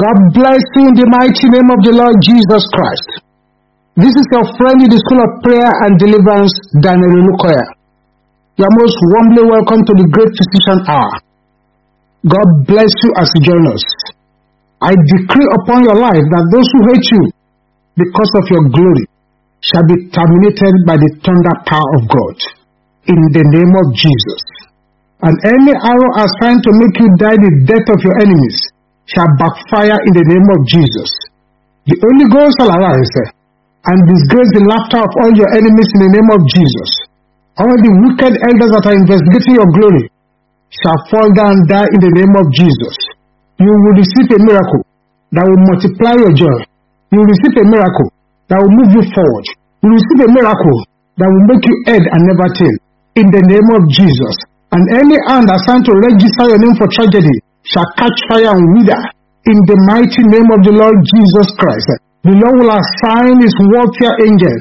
God bless you in the mighty name of the Lord Jesus Christ. This is your friend in the School of Prayer and Deliverance, Daniel Olukoya. You are most warmly welcome to the Great Physician Hour. God bless you as you join us. I decree upon your life that those who hate you because of your glory shall be terminated by the thunder power of God in the name of Jesus. And any arrow assigned to make you die the death of your enemies shall backfire in the name of Jesus. The Holy Ghost shall arise eh, and disgrace the laughter of all your enemies in the name of Jesus. All the wicked elders that are investigating your glory shall fall down and die in the name of Jesus. You will receive a miracle that will multiply your joy. You will receive a miracle that will move you forward. You will receive a miracle that will make you head and never tail in the name of Jesus. And any hand assigned to register your name for tragedy shall catch fire and wither in the mighty name of the Lord Jesus Christ. The Lord will assign his warfare angel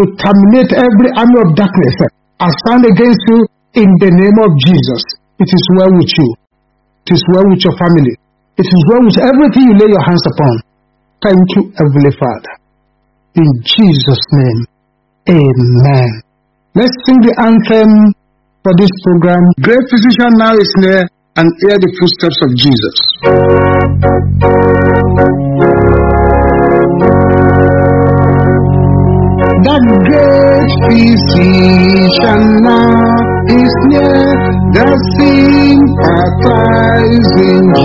to terminate every army of darkness assigned against you in the name of Jesus. It is well with you. It is well with your family. It is well with everything you lay your hands upon. Thank you, Heavenly Father. In Jesus' name, Amen. Let's sing the anthem for this program. Great physician now is near and hear the footsteps of Jesus. The great physician now is near, the sympathizing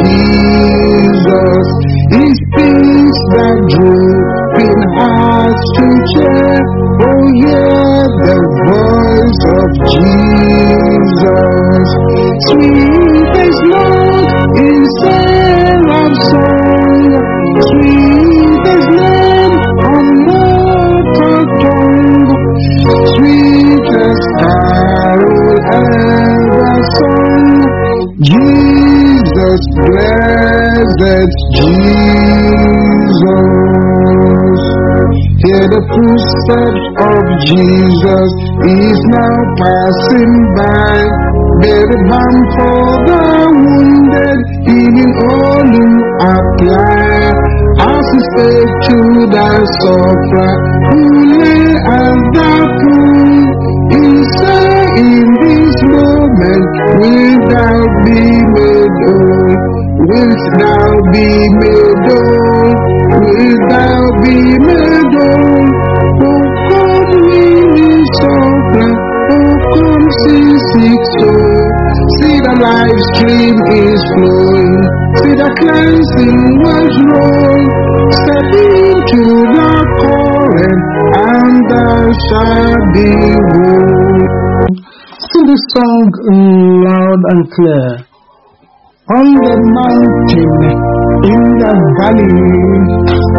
Jesus. His peace that drooping Jesus is now passing by. Balm for the wounded, healing all who apply. As he spake to the sufferer who lay at the pool, he said, In this moment, wilt thou be made whole? Wilt thou be made is flowing, see the cleansing waves roll. Step into the current, and thou shalt be whole. Sing this song loud and clear. On the mountain, in the valley,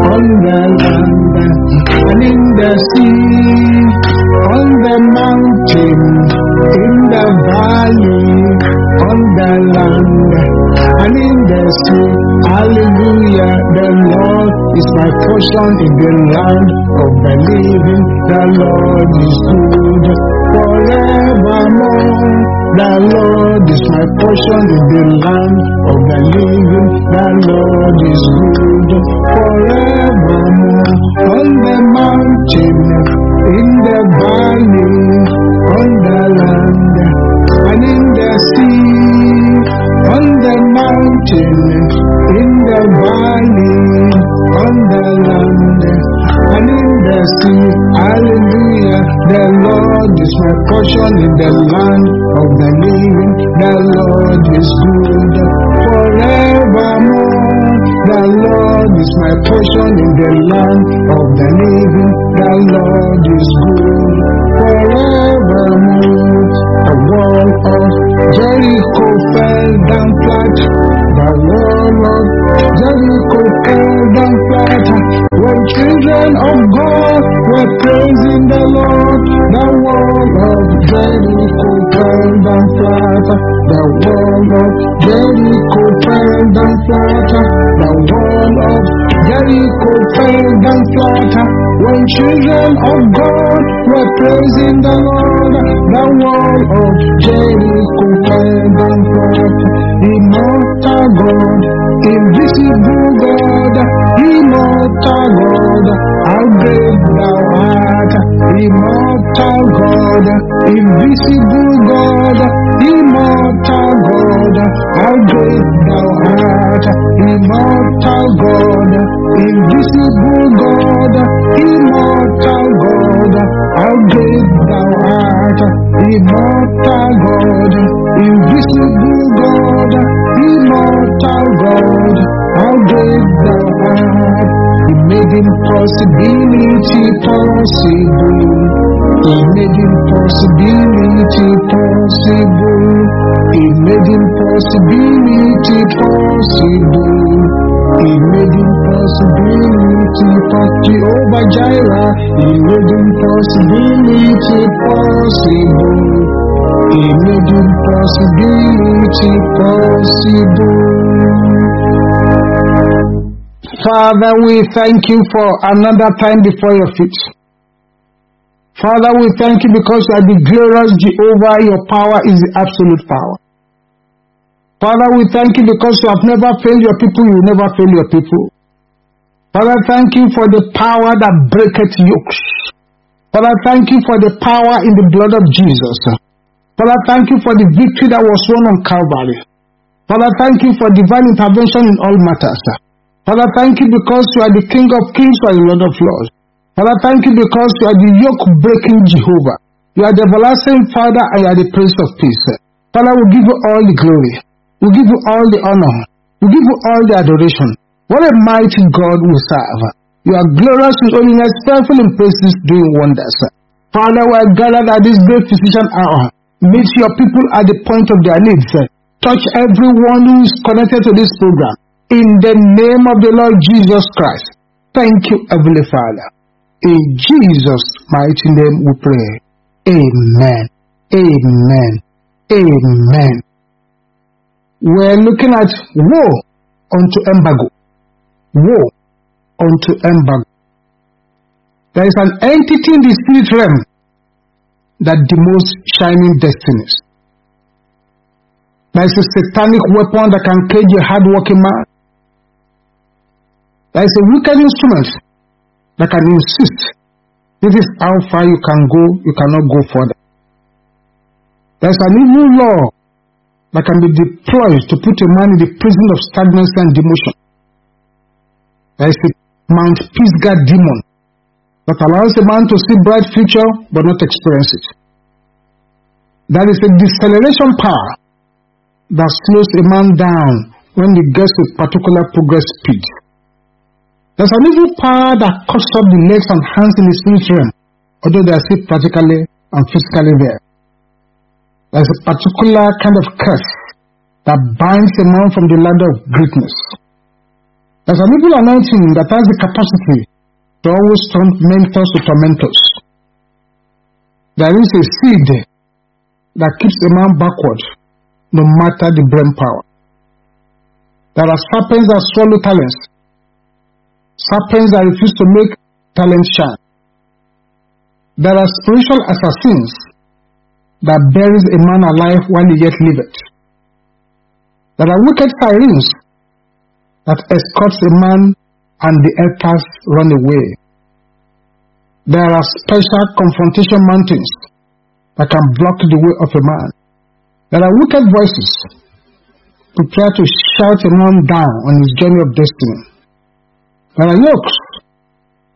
on the land, and in the sea. On the mountain, in the valley, on the land, and in the sea. Hallelujah, the Lord is my portion in the land of the living. The Lord is good forevermore. The Lord is my portion in the land of the living. The Lord is good forevermore. On the mountain, in the valley, on the land, the mountain, in the valley, on the land, and in the sea. Hallelujah. The Lord is my portion in the land of the living. The Lord is good forevermore. The Lord is my portion in the land of the living. The Lord is good forevermore. The wall of Jericho fell down flat. The wall of Jericho fell down flat. When children of God were praising the Lord, the wall of Jericho fell down flat. The wall of Jericho fell down flat. The wall of Jericho fell down flat. When children of God were praising the Lord, the wall of Jericho came down Immortal God, invisible God, Immortal God, how great thou art, Immortal God, invisible God, Immortal God, how great thou art, Immortal God invisible God, immortal God, how great thou art, immortal God, invisible God, immortal God, how great thou art. He made impossibility possible. He made impossibility possible. He made impossibility possible. Made impossibility possible. Jehovah Jireh. He made impossibility possible. He made impossibility possible. Father, we thank you for another time before your feet. Father, we thank you because you are the glorious Jehovah. Your power is the absolute power. Father, we thank you because you have never failed your people. You will never fail your people. Father, thank you for the power that breaketh yokes. Father, thank you for the power in the blood of Jesus. Father, thank you for the victory that was won on Calvary. Father, thank you for divine intervention in all matters. Father, thank you because you are the King of kings, you are the Lord of lords. Father, thank you because you are the yoke breaking Jehovah. You are the everlasting Father and you are the Prince of Peace. Father, we give you all the glory. We give you all the honor. We give you all the adoration. What a mighty God we serve. You are glorious in holiness, fearful in praises, doing wonders. Father, we are gathered at this great physician hour. Meet your people at the point of their needs. Touch everyone who is connected to this program. In the name of the Lord Jesus Christ. Thank you, Heavenly Father. In Jesus' mighty name we pray. Amen. Amen. Amen. We're looking at woe unto embargo. Woe unto embargo. There is an entity in the spirit realm that demotes shining destinies. There is a satanic weapon that can cage a hardworking man. There is a wicked instrument that can insist this is how far you can go, you cannot go further. There is an evil law that can be deployed to put a man in the prison of stagnancy and demotion. There is a Mount Pisgah demon that allows a man to see bright future but not experience it. There is a deceleration power that slows a man down when he gets a particular progress speed. There's an evil power that cuts off the legs and hands in the spirit although they are still practically and physically there. There's a particular kind of curse that binds a man from the land of greatness. There's an evil anointing that has the capacity to always turn mentors to tormentors. There is a seed that keeps a man backward no matter the brain power. There are serpents that swallow talents, serpents that refuse to make talent shine. There are spiritual assassins that buries a man alive while he yet liveth. There are wicked sirens that escorts a man and the helpers run away. There are special confrontation mountains that can block the way of a man. There are wicked voices prepared to shout a man down on his journey of destiny. There are yokes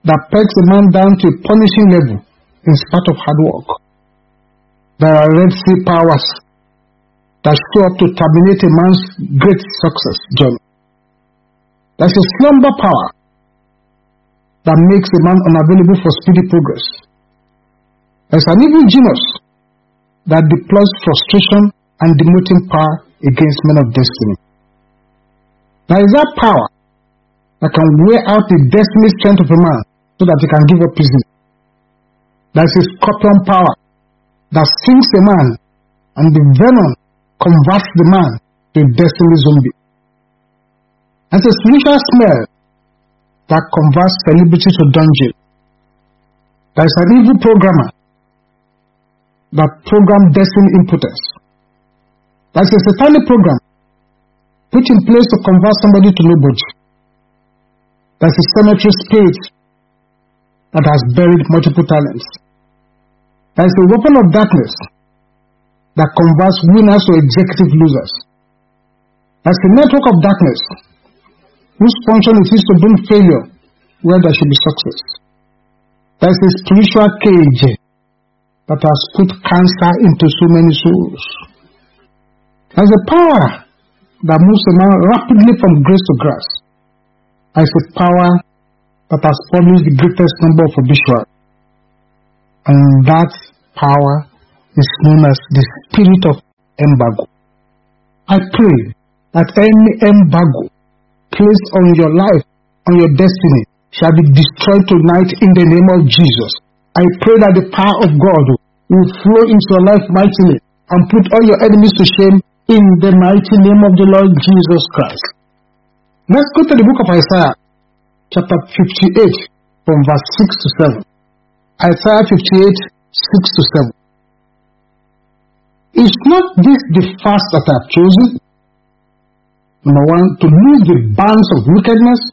that pegs a man down to a punishing level in spite of hard work. There are Red Sea powers that show up to terminate a man's great success journey. There's a slumber power that makes a man unavailable for speedy progress. There's an evil genius that deploys frustration and demoting power against men of destiny. There is that power that can wear out the destiny strength of a man so that he can give up easily. There is a scorpion power that stings a man and the venom converts the man to a destiny zombie. There's a spiritual smell that converts celebrity to dungeon. There is an evil programmer that program destiny impotence. There's a satanic program put in place to convert somebody to nobody. There's a cemetery spirit that has buried multiple talents. There is a weapon of darkness that converts winners to executive losers. Is a network of darkness whose function it is to bring failure where there should be success. There is a spiritual cage that has put cancer into so many souls. There is a power that moves a man rapidly from grace to grace. There is a power that has published the greatest number of obituaries. And that power is known as the spirit of embargo. I pray that any embargo placed on your life, on your destiny, shall be destroyed tonight in the name of Jesus. I pray that the power of God will flow into your life mightily and put all your enemies to shame in the mighty name of the Lord Jesus Christ. Let's go to the book of Isaiah, chapter 58, from verse 6 to 7. Isaiah 58, 6 to 7. Is not this the fast that I have chosen? Number one, to loose the bands of wickedness.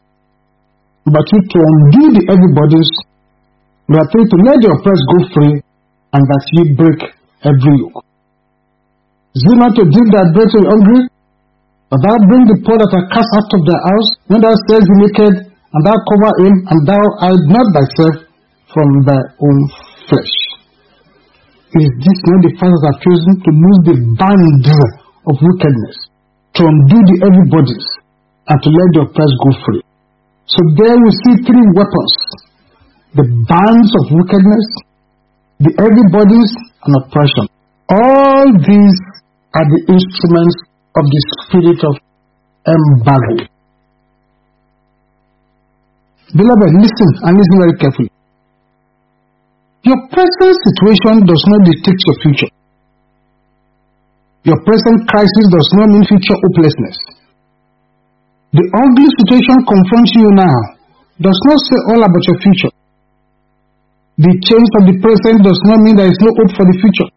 Number two, to undo the heavy bodies. Number three, to let the oppressed go free, and that ye break every yoke. Is it not to give that bread to the hungry? But thou bring the poor that are cast out of their house, when thou sayest the naked, and thou cover him, and thou hide not thyself from thy own flesh. Is this not the fathers I chosen to loose the bands of wickedness, to undo the heavy bodies, and to let the oppressed go free? So there we see three weapons the bands of wickedness, the heavy bodies, and oppression. All these are the instruments of the spirit of embargo. Beloved, listen and listen very carefully. Your present situation does not dictate your future. Your present crisis does not mean future hopelessness. The ugly situation confronting you now does not say all about your future. The change of the present does not mean there is no hope for the future.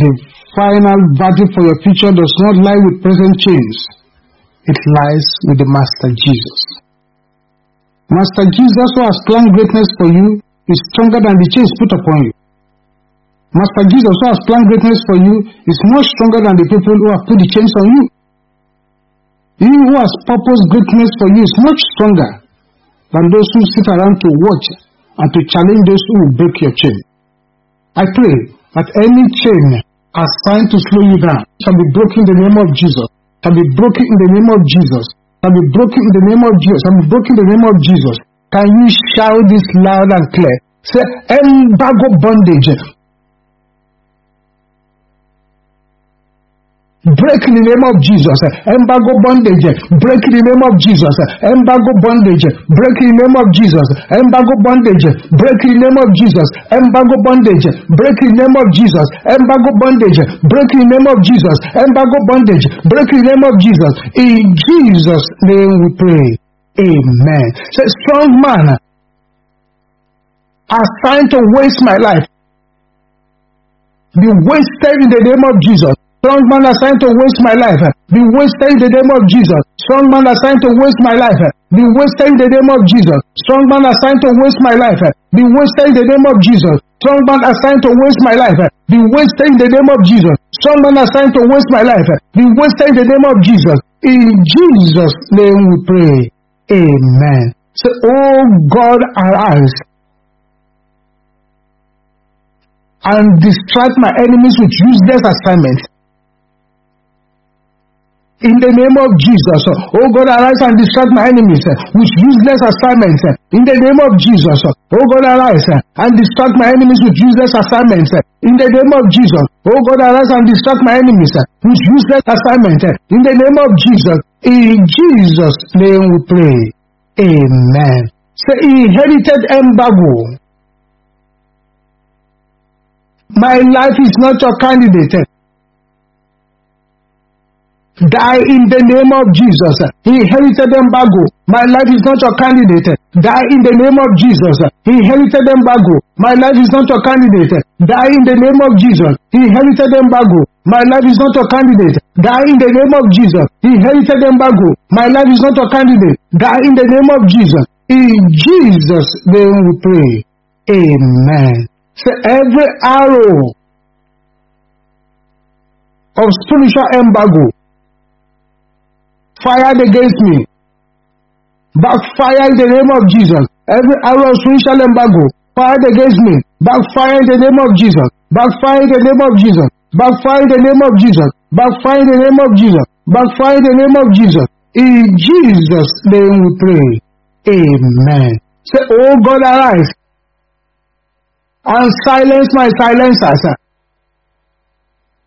The final verdict for your future does not lie with present change. It lies with the Master Jesus. Master Jesus who has planned greatness for you is stronger than the chains put upon you. Master Jesus who has planned greatness for you is much stronger than the people who have put the chains on you. He who has purposed greatness for you is much stronger than those who sit around to watch and to challenge those who will break your chain. I pray that any chain assigned to slow you down shall be broken in the name of Jesus, shall be broken in the name of Jesus, shall be broken in the name of Jesus, shall be broken in the name of Jesus. Can you shout this loud and clear? Say, embargo bondage. Break in the name of Jesus. Embargo bondage. Break in the name of Jesus. Embargo bondage. Break in the name of Jesus. Embargo bondage. Break in the name of Jesus. Embargo bondage. Break in the name of Jesus. Embargo bondage. Break in the name of Jesus. Embargo bondage. Break in the name of Jesus. In Jesus' name we pray. Amen. Say, strong man assigned to waste my life. Be wasted in the name of Jesus. Strong man assigned to waste my life. Be wasted in the name of Jesus. Strong man assigned to waste my life. Be wasted in the name of Jesus. Strong man assigned to waste my life. Be wasted in the name of Jesus. Strong man assigned to waste my life. Be wasted in the name of Jesus. Strong man assigned to waste my life. Be wasted in the name of Jesus. In Jesus' name we pray. Amen. Say, Oh God, arise and distract my enemies with useless assignments. In the name of Jesus, oh God, arise and distract my enemies with useless assignments. In the name of Jesus, oh God, arise and distract my enemies with useless assignments. In the name of Jesus, oh God, arise and distract my enemies with useless assignments. In the name of Jesus, in Jesus' name we pray. Amen. Say, inherited embargo. My life is not your candidate. Die in the name of Jesus. Inherited embargo. My life is not your candidate. Die in the name of Jesus. Inherited embargo. My life is not your candidate. Die in the name of Jesus. He inherited embargo. My life is not your candidate. Die in the name of Jesus. He inherited embargo. My life is not your candidate. Die in the name of Jesus. In Jesus' name we pray. Amen. Say every arrow of spiritual embargo fired against me. Backfire in the name of Jesus. Every arrow of spiritual embargo fired against me. Backfire in the name of Jesus. Backfire in the name of Jesus. Backfire in the name of Jesus. Backfire in the name of Jesus. Backfire in the name of Jesus. In Jesus' name we pray. Amen. Say, Oh God, arise and silence my silencers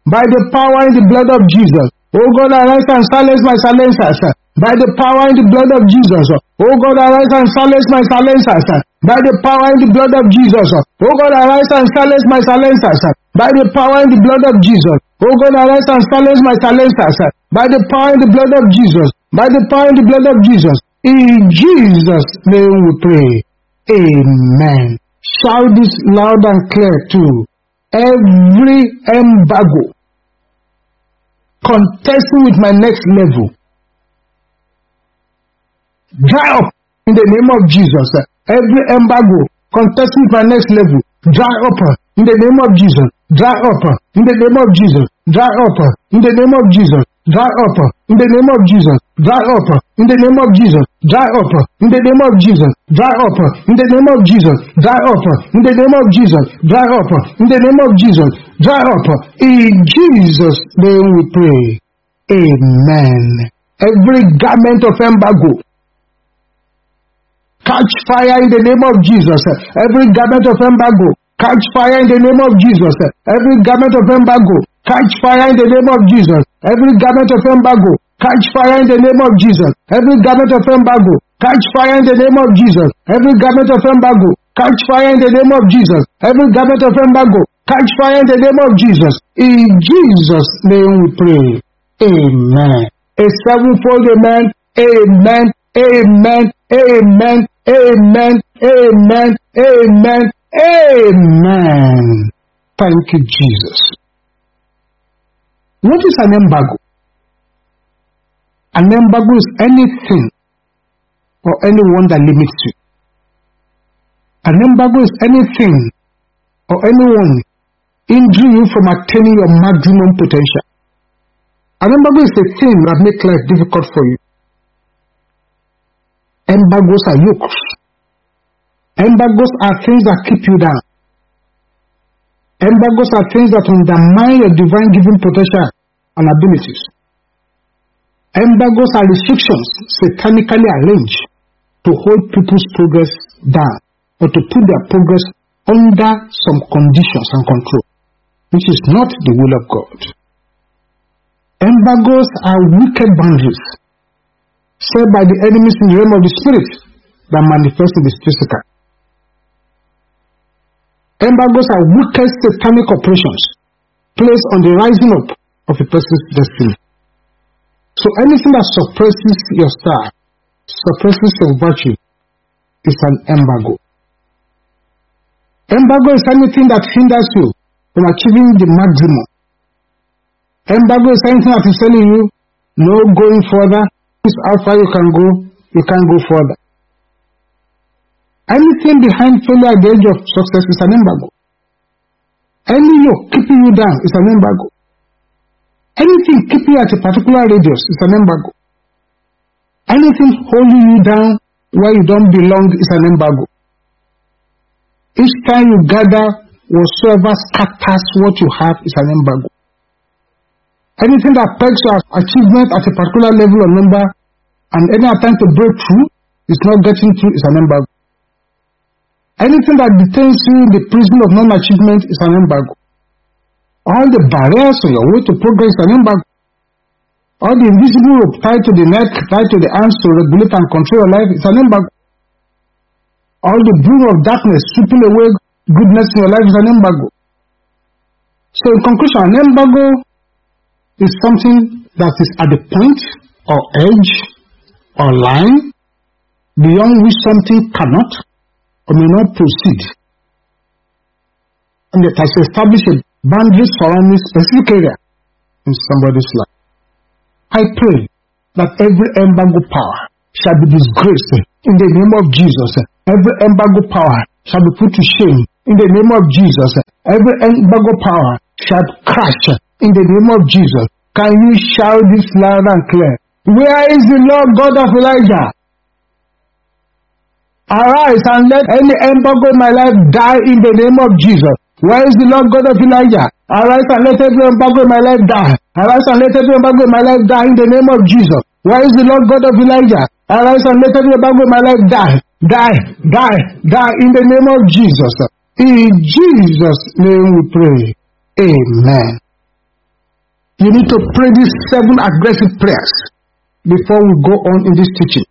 by the power in the blood of Jesus. Oh God, arise and silence my silencers by the power in the blood of Jesus. Oh God, arise and silence my silencers by the power in the blood of Jesus. Oh God, arise and silence my silencers by the power in the blood of Jesus. Oh God, arise and silence my silencers by the power in the blood of Jesus. By the power in the blood of Jesus. In Jesus' name we pray. Amen. Shout this loud and clear too. Every embargo contesting with my next level. Dry up in the name of Jesus. Every embargo contesting my next level. Dry up in the name of Jesus. Dry up in the name of Jesus. Dry up in the name of Jesus. Dry up in the name of Jesus. Dry up in the name of Jesus. Dry up in the name of Jesus. Dry up in the name of Jesus. Dry up in the name of Jesus. Dry up in the name of Jesus. Dry up in Jesus' name we pray. Amen. Every garment of embargo catch fire in the name of Jesus. Every garment of embargo catch fire in the name of Jesus. Every garment of embargo catch fire in the name of Jesus. Every garment of embargo catch fire in the name of Jesus. Every garment of embargo catch fire in the name of Jesus. Every garment of embargo catch fire in the name of Jesus. Every garment of embargo catch fire in the name of Jesus. In Jesus' name we pray. Amen. A sevenfold amen. Amen. Amen. Amen. Amen. Amen. Amen. Amen. Thank you, Jesus. What is an embargo? An embargo is anything or anyone that limits you. An embargo is anything or anyone hindering you from attaining your maximum potential. An embargo is a thing that makes life difficult for you. Embargoes are yokes. Embargoes are things that keep you down. Embargoes are things that undermine your divine given potential and abilities. Embargoes are restrictions satanically arranged to hold people's progress down or to put their progress under some conditions and control, which is not the will of God. Embargoes are wicked boundaries set by the enemies in the realm of the spirit that manifest in the physical. Embargoes are wicked satanic operations placed on the rising up of a person's destiny. So anything that suppresses your star, suppresses your virtue, is an embargo. Embargo is anything that hinders you from achieving the maximum. Embargo is anything that is telling you no going further, is how far you can go, you can't go further. Anything behind failure at the edge of success is an embargo. Any yoke keeping you down is an embargo. Anything keeping you at a particular radius is an embargo. Anything holding you down where you don't belong is an embargo. Each time you gather, whatsoever scatters what you have is an embargo. Anything that pegs your achievement at a particular level or number and any attempt to break through is not getting through is an embargo. Anything that detains you in the prison of non-achievement is an embargo. All the barriers on your way to progress is an embargo. All the invisible rope tied to the neck, tied to the arms to regulate and control your life is an embargo. All the broom of darkness sweeping away goodness in your life is an embargo. So in conclusion, an embargo is something that is at the point or edge or line beyond which something cannot or may not proceed. And it has established a boundaries surrounding specific area in somebody's life. I pray that every embargo power shall be disgraced in the name of Jesus. Every embargo power shall be put to shame in the name of Jesus. Every embargo power shall crash in the name of Jesus. Can you shout this loud and clear? Where is the Lord God of Elijah? Arise and let any embargo in my life die in the name of Jesus. Where is the Lord God of Elijah? Arise and let every embargo in my life die. Arise and let every embargo in my life die in the name of Jesus. Where is the Lord God of Elijah? Arise and let every embargo in my life die. Die, die, die in the name of Jesus. In Jesus' name we pray. Amen. You need to pray these seven aggressive prayers before we go on in this teaching.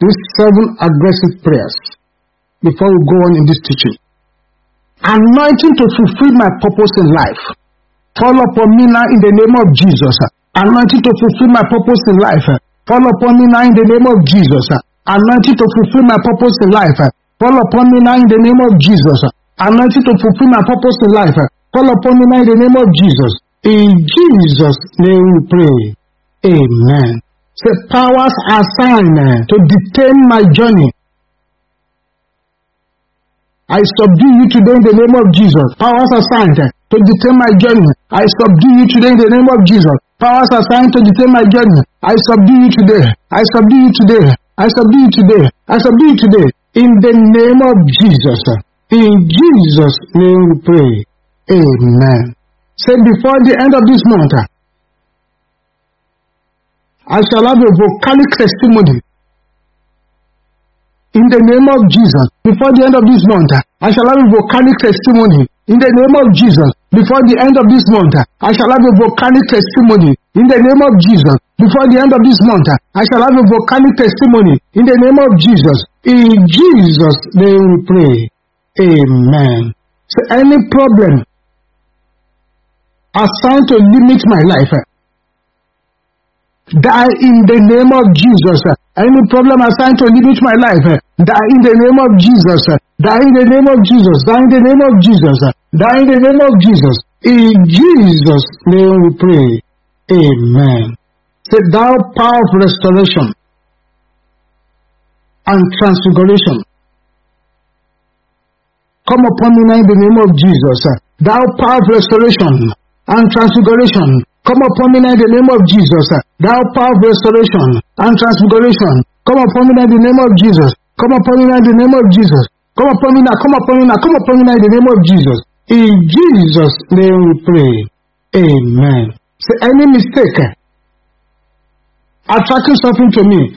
These seven aggressive prayers before we go on in this teaching. Anointing to fulfill my purpose in life. Fall upon me now in the name of Jesus. Anointing to fulfill my purpose in life. Fall upon me now in the name of Jesus. Anointing to fulfill my purpose in life. Fall upon me now in the name of Jesus. Anointing to fulfill my purpose in life. Fall upon me now in the name of Jesus. In Jesus' name we pray. Amen. Say powers assigned eh, to detain my journey. I subdue you today in the name of Jesus. Powers assigned eh, to detain my journey. I subdue you today in the name of Jesus. Powers assigned to detain my journey. I subdue you today. I subdue you today. I subdue you today. I subdue you today. In the name of Jesus. In Jesus' name we pray. Amen. Say before the end of this month, eh, I shall have a volcanic testimony. In the name of Jesus, before the end of this month, I shall have a volcanic testimony. In the name of Jesus, before the end of this month, I shall have a volcanic testimony. In the name of Jesus, before the end of this month, I shall have a volcanic testimony. In the name of Jesus, in Jesus' name we pray. Amen. So any problem assigned to limit my life, die in the name of Jesus. Any problem assigned to limit my life, die in the name of Jesus. Die in the name of Jesus. Die in the name of Jesus. Die in the name of Jesus. In Jesus' name we pray. Amen. Say, thou power of restoration and transfiguration. Come upon me now in the name of Jesus. Thou power of restoration and transfiguration. Come upon me now in the name of Jesus. Thou power of restoration and transfiguration. Come upon me now in the name of Jesus. Come upon me now in the name of Jesus. Come upon me now. Come upon me now. Come upon me now in the name of Jesus. In Jesus' name we pray. Amen. Say any mistake attracting something to me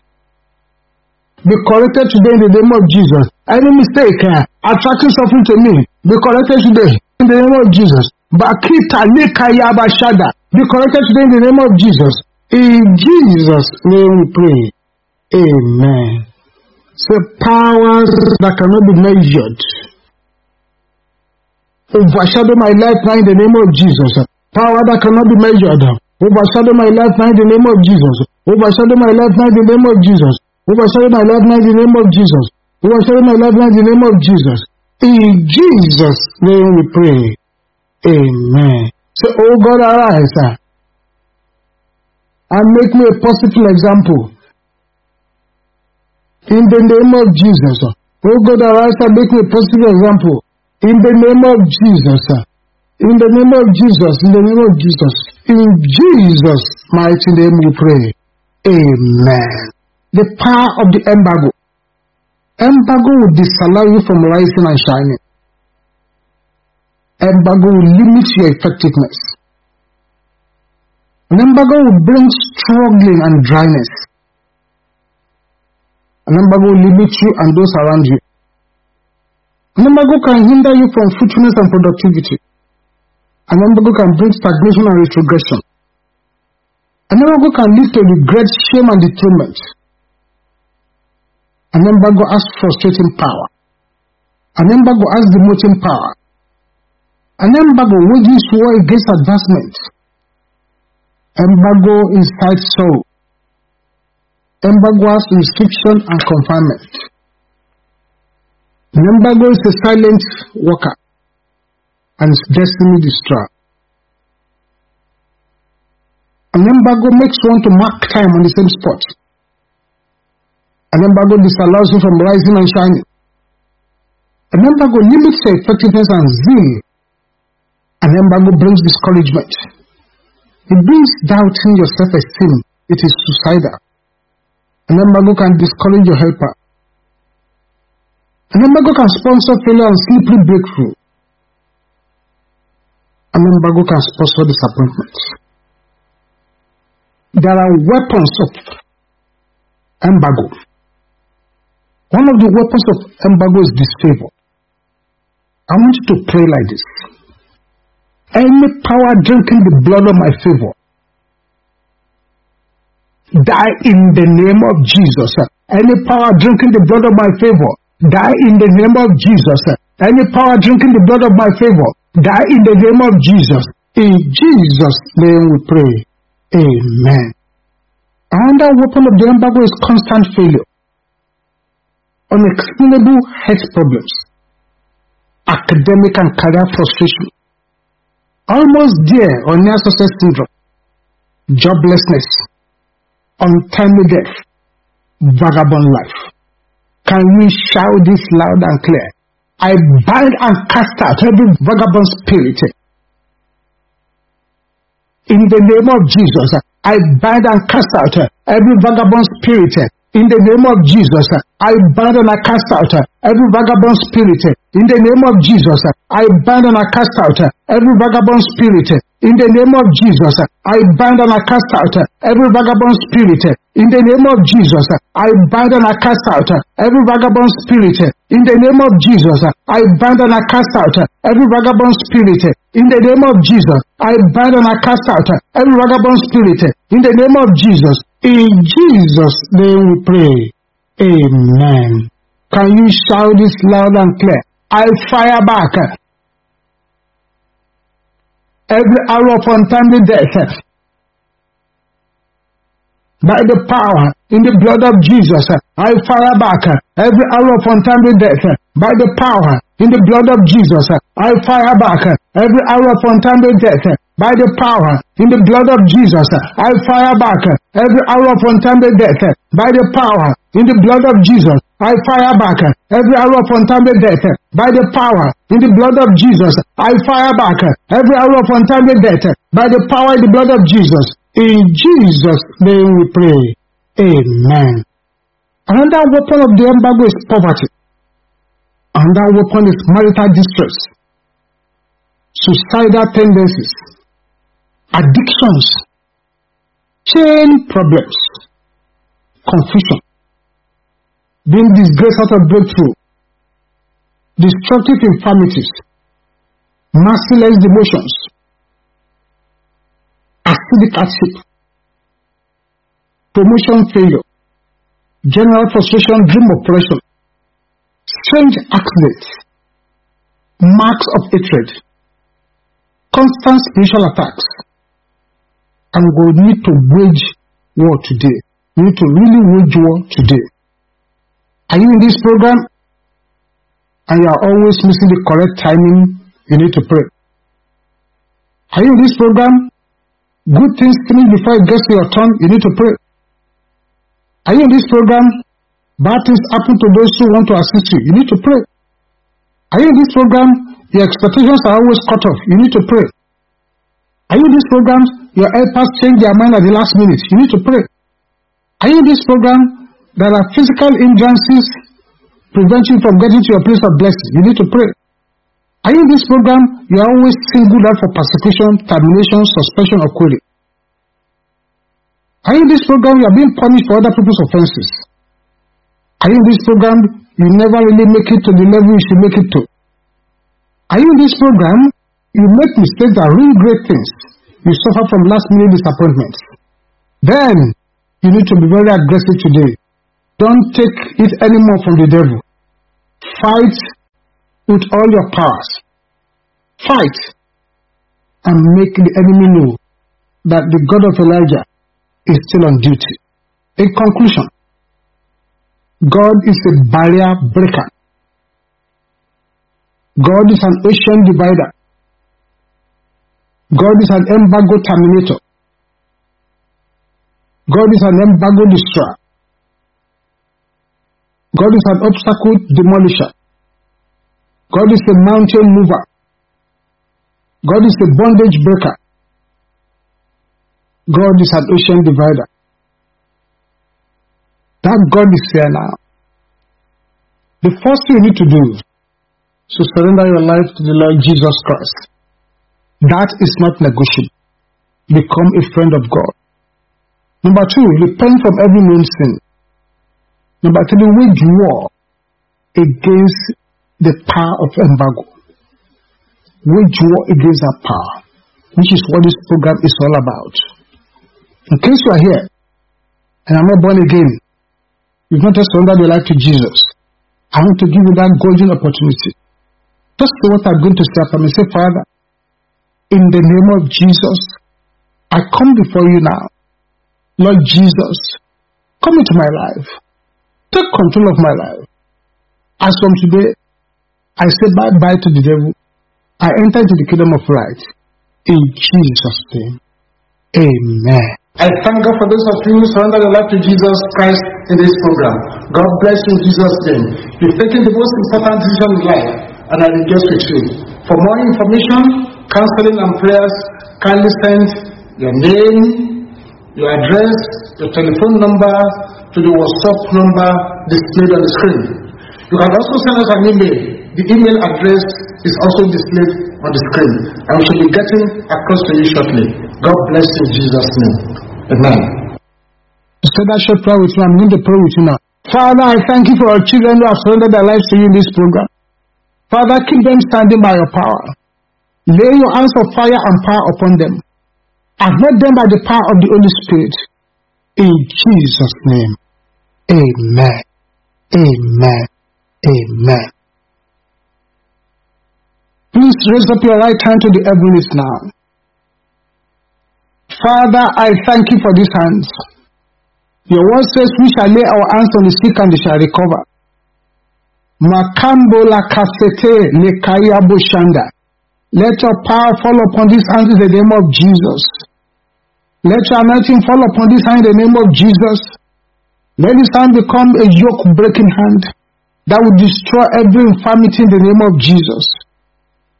be corrected today in the name of Jesus. Any mistake attracting something to me be corrected today in the name of Jesus. Bakita Nikaya Bashada be corrected today in the name of Jesus. In Jesus' name we pray. Amen. Say powers that cannot be measured. Overshadow my life now in the name of Jesus. Power that cannot be measured. Overshadow my life now in the name of Jesus. Overshadow my life now in the name of Jesus. Overshadow my life now in the name of Jesus. Overshadow my life now in the name of Jesus. In Jesus' name we pray. Amen. Say, oh, oh God, arise and make me a positive example. In the name of Jesus. Oh God, arise and make me a positive example. In the name of Jesus. In the name of Jesus. In the name of Jesus. In Jesus' mighty name we pray. Amen. The power of the embargo. Embargo will disallow you from rising and shining. Embargo will limit your effectiveness. An embargo will bring struggling and dryness. An embargo will limit you and those around you. An embargo can hinder you from fruitfulness and productivity. An embargo can bring stagnation and retrogression. An embargo can lead to regret, shame, and detriment. An embargo has frustrating power. An embargo has demoting power. An embargo wages war against advancement. Embargo incites sorrow. Embargo has restriction and confinement. An embargo is a silent worker and destiny destroyer. An embargo makes one to mark time on the same spot. An embargo disallows you from rising and shining. An embargo limits your effectiveness and zeal. An embargo brings discouragement. It brings doubt in your self-esteem. It is suicidal. An embargo can discourage your helper. An embargo can sponsor failure and slippery breakthrough. An embargo can sponsor disappointment. There are weapons of embargo. One of the weapons of embargo is disfavor. I want you to pray like this. Any power drinking the blood of my favor, die in the name of Jesus. Any power drinking the blood of my favor, die in the name of Jesus. Any power drinking the blood of my favor, die in the name of Jesus. In Jesus' name we pray. Amen. Another weapon of the embargo is constant failure, unexplainable health problems, academic and career frustration, almost there or near success syndrome, joblessness, untimely death, vagabond life. Can we shout this loud and clear? I bind and cast out every vagabond spirit. In the name of Jesus, I bind and cast out every vagabond spirit. In the name of Jesus, I bind and I cast out uh, every vagabond spirit. In the name of Jesus, I bind and I cast out uh, every vagabond spirit. In the name of Jesus, I bind and I cast out every vagabond spirit. In the name of Jesus, I bind and I cast out every vagabond spirit. In the name of Jesus, I bind and I cast out every vagabond spirit. In the name of Jesus, I bind and I cast out every vagabond spirit. In the name of Jesus, in Jesus' name we pray. Amen. Can you shout this loud and clear? I fire back every arrow of untimely death by the power in the blood of Jesus. I fire back every arrow of untimely death by the power in the blood of Jesus. I fire back every arrow of untimely death by the power in the blood of Jesus. I fire back every arrow of untimely death by the power in the blood of Jesus. I fire back every arrow of untimely death by the power in the blood of Jesus. I fire back every arrow of untimely death by the power in the blood of Jesus. In Jesus' name we pray. Amen. Another weapon of the embargo is poverty. Another weapon is marital distress, suicidal tendencies, addictions, chain problems, confusion, being disgraced out of breakthrough, destructive infirmities, merciless demotions, acidic hardship, promotion failure, general frustration, dream oppression, strange accidents, marks of hatred, constant spiritual attacks, and we need to wage war today. We need to really wage war today. Are you in this program and you are always missing the correct timing? You need to pray. Are you in this program? Good things finish before it gets to your turn. You need to pray. Are you in this program? Bad things happen to those who want to assist you. You need to pray. Are you in this program? Your expectations are always cut off. You need to pray. Are you in this program? Your helpers change their mind at the last minute. You need to pray. Are you in this program? There are physical hindrances preventing you from getting to your place of blessing. You need to pray. Are you in this program? You are always singled out for persecution, termination, suspension, or query. Are you in this program? You are being punished for other people's offenses. Are you in this program? You never really make it to the level you should make it to. Are you in this program? You make mistakes that ruin great things. You suffer from last minute disappointments. Then you need to be very aggressive today. Don't take it anymore from the devil. Fight with all your powers. Fight and make the enemy know that the God of Elijah is still on duty. In conclusion, God is a barrier breaker. God is an ocean divider. God is an embargo terminator. God is an embargo destroyer. God is an obstacle demolisher. God is a mountain mover. God is a bondage breaker. God is an ocean divider. That God is here now. The first thing you need to do is to surrender your life to the Lord Jesus Christ. That is not negotiable. Become a friend of God. Number two, repent from every known sin. Number three, wage war against the power of embargo. Wage war against that power, which is what this program is all about. In case you are here and I'm not born again, you've not just surrendered your life to Jesus. I want to give you that golden opportunity. Just what I'm going to say after me. Say, Father, in the name of Jesus, I come before you now. Lord Jesus, come into my life. Take control of my life. As from today, I say bye bye to the devil. I enter into the kingdom of light. In Jesus' name. Amen. I thank God for those of you who surrender your life to Jesus Christ in this program. God bless you in Jesus' name. You've taken the most important decision in life, and I rejoice with you. For more information, counseling, and prayers, kindly send your name, your address, your telephone number to the WhatsApp number displayed on the screen. You can also send us an email. The email address is also displayed on the screen, and we shall be getting across to you shortly. God bless you in Jesus' name. Amen. Say that short prayer with me. I'm going to pray with you now. Father, I thank you for our children who have surrendered their lives to you in this program. Father, keep them standing by your power. Lay your hands of fire and power upon them. Admit them by the power of the Holy Spirit. In Jesus' name. Amen. Amen. Amen. Please raise up your right hand to the heavens now. Father, I thank you for these hands. Your word says we shall lay our hands on the sick and they shall recover. Makambo la kasete le kaya. Let your power fall upon this hand in the name of Jesus. Let your anointing fall upon this hand in the name of Jesus. Let this hand become a yoke breaking hand that will destroy every infirmity in the name of Jesus.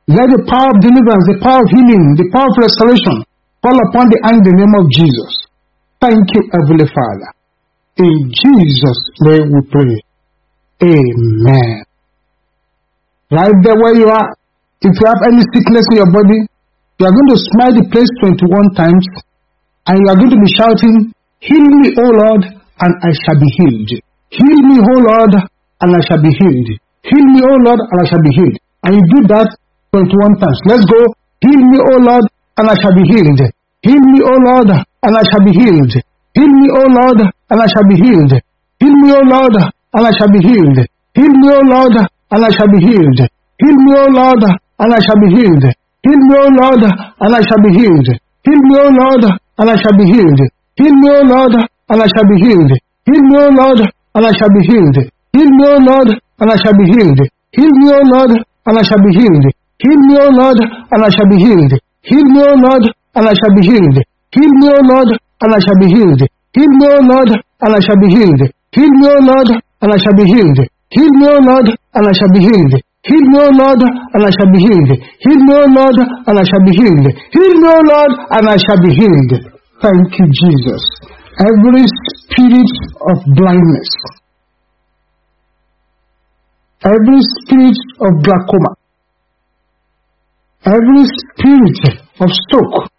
Let the power of deliverance, the power of healing, the power of restoration fall upon the hand in the name of Jesus. Thank you, Heavenly Father. In Jesus' name we pray. Amen. Right there where you are, if you have any sickness in your body, you are going to smile the place 21 times and you are going to be shouting, Heal me, O Lord, and I shall be healed. Heal me, O Lord, and I shall be healed. Heal me, O Lord, and I shall be healed. And you do that 21 times. Let's go. Heal me, O Lord, and I shall be healed. Heal me, O Lord, and I shall be healed. Heal me, O Lord, and I shall be healed. Heal me, O Lord, and I shall be healed. Heal me, O Lord, and I shall be healed. Heal me, O Lord, and I shall be healed. Heal me, O Lord, and I shall be healed. Heal me, O Lord, and I shall be healed. Heal me, O Lord, and I shall be healed. Heal me, O Lord, and I shall be healed. Heal me, O Lord, and I shall be healed. Heal me, O Lord, and I shall be healed. Heal me, O Lord, and I shall be healed. Heal me, O Lord, and I shall be healed. Heal me, O Lord, and I shall be healed. Heal me, O Lord, and I shall be healed. Heal me, O Lord, and I shall be healed. Heal me, O Lord, and I shall be healed. Heal me, O Lord, and I shall be healed. Heal me, O Lord, and I shall be healed. Heal me, O Lord, and I shall be healed. Thank you, Jesus. Every spirit of blindness, every spirit of glaucoma, every spirit of stroke,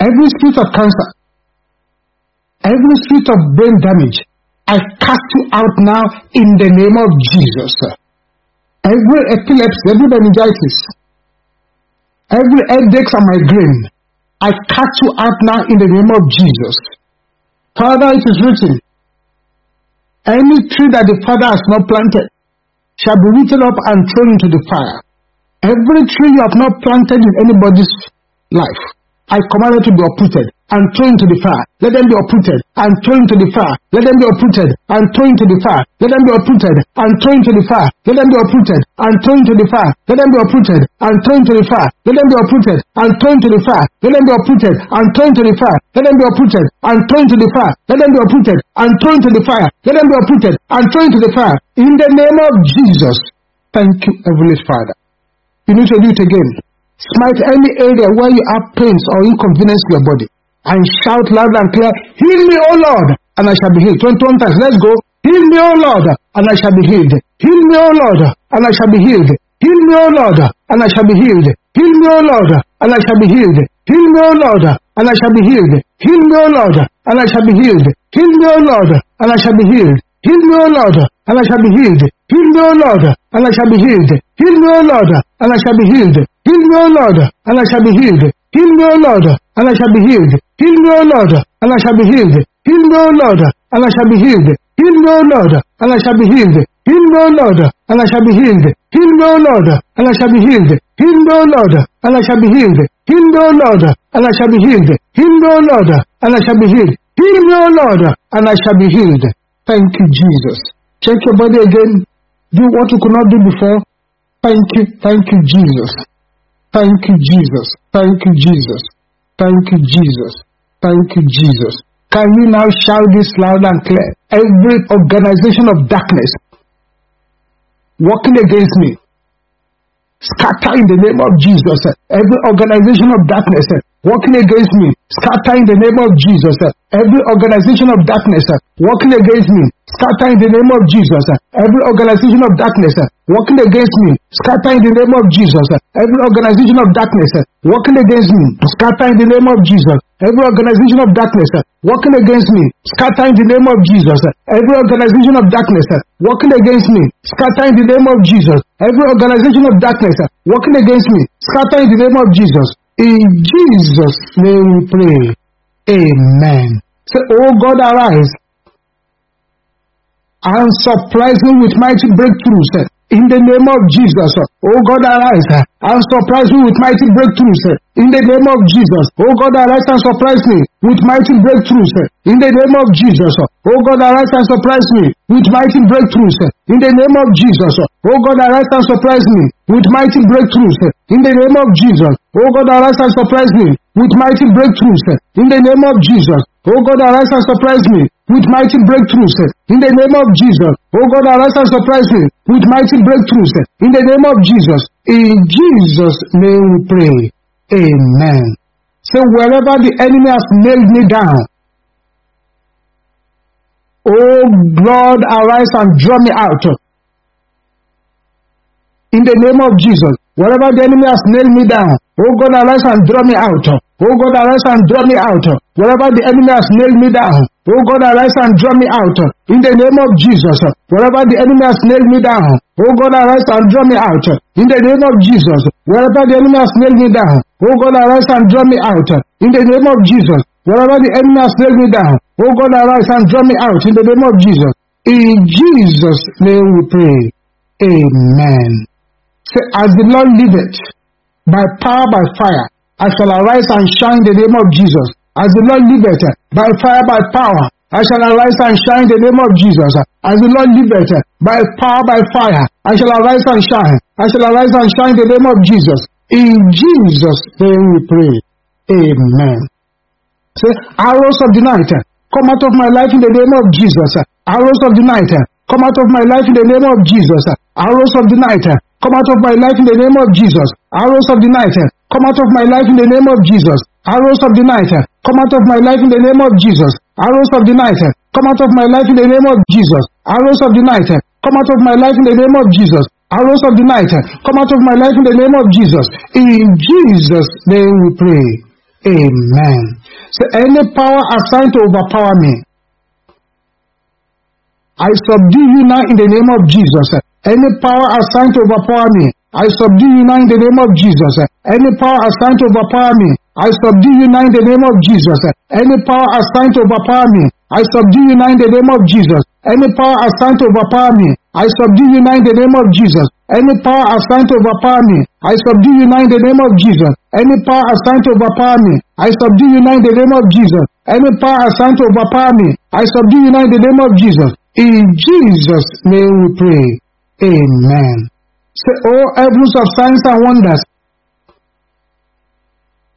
every spirit of cancer, every spirit of brain damage, I cast you out now in the name of Jesus. Every epilepsy, every meningitis, every headache and migraine, I cast you out now in the name of Jesus. Father, it is written, any tree that the Father has not planted shall be written up and thrown into the fire. Every tree you have not planted in anybody's life, I command it to be uprooted. And thrown into the fire. Let them be uprooted and thrown into the fire. Let them be uprooted and thrown into the fire. Let them be uprooted and thrown into the fire. Let them be uprooted and thrown into the fire. Let them be uprooted and thrown into the fire. Let them be uprooted and thrown into the fire. Let them be uprooted and thrown into the fire. Let them be uprooted and thrown into the fire. Let them be uprooted and thrown into the fire. Let them be uprooted and thrown into the fire. In the name of Jesus. Thank you, Heavenly Father. You need to do it again. Smite any area where you have pains or inconvenience in your body and shout loud and clear, Heal me, O Lord, and I shall be healed. 21 times. Let's go. Heal me, O Lord, and I shall be healed. Heal me, O Lord, and I shall be healed. Heal me, O Lord, and I shall be healed. Heal me, O Lord, and I shall be healed. Heal me, O Lord, and I shall be healed. Heal me, O Lord, and I shall be healed. Heal me, O Lord, and I shall be healed. Heal me, O Lord, and I shall be healed. Heal me, O Lord, and I shall be healed. Heal me, O Lord, and I shall be healed. Heal me, O Lord, and I shall be healed. Heal me, O Lord, and I shall be healed. Heal me, O Lord, and I shall be healed. Heal me, O Lord, and I shall be healed. Heal me, O Lord, and I shall be healed. Heal me, O Lord, and I shall be healed. Heal me, O Lord, and I shall be healed. Heal me, O Lord, and I shall be healed. Heal me, O Lord, and I shall be healed. Heal me, O Lord, and I shall be healed. Heal me, O Lord, and I shall be healed. Thank you, Jesus. Check your body again. Do what you could not do before. Thank you, thank you, Jesus. Thank you, Jesus. Thank you, Jesus. Thank you, Jesus. Thank you, Jesus. Can you now shout this loud and clear? Every organization of darkness working against me, scatter in the name of Jesus. Every organization of darkness working against me, scatter in the name of Jesus. Every organization of darkness working against me, scatter in the name of Jesus. Every organization of darkness eh, working against me, scatter in the name of Jesus. Every organization of darkness eh, working against me, scatter in the name of Jesus. Every organization of darkness eh, working against me, scatter in the name of Jesus. Every organization of darkness working against me, scatter in the name of Jesus. Every organization of darkness working against me, scatter in the name of Jesus. In Jesus' name we pray. Amen. Say, Oh God, arise and surprise me with mighty breakthroughs. Oh In the name of Jesus, oh God, arise and surprise me with mighty breakthroughs. Oh oh In the name of Jesus, oh God, arise and surprise me with mighty breakthroughs. In the name of Jesus, oh God, arise and surprise me with mighty breakthroughs. In the name of Jesus, oh God, arise and surprise me with mighty breakthroughs. In the name of Jesus, oh God, arise and surprise me with mighty breakthroughs. In the name of Jesus, oh God, arise and surprise me with mighty breakthroughs. In the name of Jesus, oh God, arise and surprise me with mighty breakthroughs. In the name of Jesus, in Jesus' name we pray. Amen. So wherever the enemy has nailed me down, oh God, arise and draw me out. In the name of Jesus, wherever the enemy has nailed me down, oh God, arise and draw me out. Oh God, arise and draw me out. Wherever the enemy has nailed me down, oh God, arise and draw me out. In the name of Jesus, wherever the enemy has nailed me down, oh God, arise and draw me out. In the name of Jesus, wherever the enemy has nailed me down, oh God, arise and draw me out. In the name of Jesus, wherever the enemy has nailed me down, oh God, arise and draw me out. In the name of Jesus, in Jesus' name we pray. Amen. Say, as the Lord liveth, by power, by fire, I shall arise and shine in the name of Jesus. As the Lord liveth, by fire, by power, I shall arise and shine in the name of Jesus. As the Lord liveth, by power, by fire, I shall arise and shine. I shall arise and shine in the name of Jesus. In Jesus' name we pray. Amen. Say, arrows of the night, come out of my life in the name of Jesus. Arrows of the night, come out of my life in the name of Jesus. Arrows of the night, come out of my life in the name of Jesus. Arrows of the night, come out of my life in the name of Jesus. Arrows of the night, come out of my life in the name of Jesus. Arrows of the night, come out of my life in the name of Jesus. Arrows of the night, come out of my life in the name of Jesus. Arrows of the night, come out of my life in the name of Jesus. In Jesus' name we pray. Amen. So any power assigned to overpower me, I subdue you now in the name of Jesus. Any power assigned to overpower me, I subdue you now in the name of Jesus. Any power assigned to overpower me, I subdue you now in the name of Jesus. Any power assigned to overpower me, I subdue you now in the name of Jesus. Any power assigned to overpower me, I subdue you now in the name of Jesus. Any power assigned to overpower me, I subdue you now in the name of Jesus. Any power assigned to overpower me, I subdue you now in the name of Jesus. Any power assigned to overpower me, I subdue you now in the name of Jesus. In Jesus' name we pray. Amen. Say, O heavens of signs and wonders,